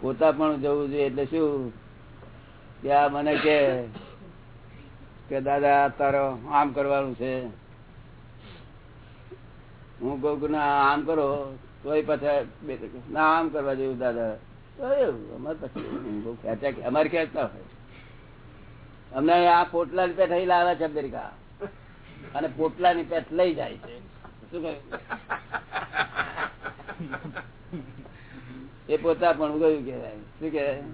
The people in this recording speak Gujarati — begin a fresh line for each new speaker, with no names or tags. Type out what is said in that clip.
પોતા પણ જવું જોઈએ, એટલે શું? કે આ મને કે દાદા, તારો આમ કરવાનું છે. હું કહું કે ના, આમ કરો, તોય પાછા ના, આમ કરવા જેવું દાદા. અમારે ખેંચતા હોય. અમને આ પોટલા ની પેઠ લાવે છે અમેરિકા. અને પોટલા ની પેઠ લઈ જાય છે. શું કહ્યું? એ પોતા પણ ગયું કેવાય શું કહેવાય?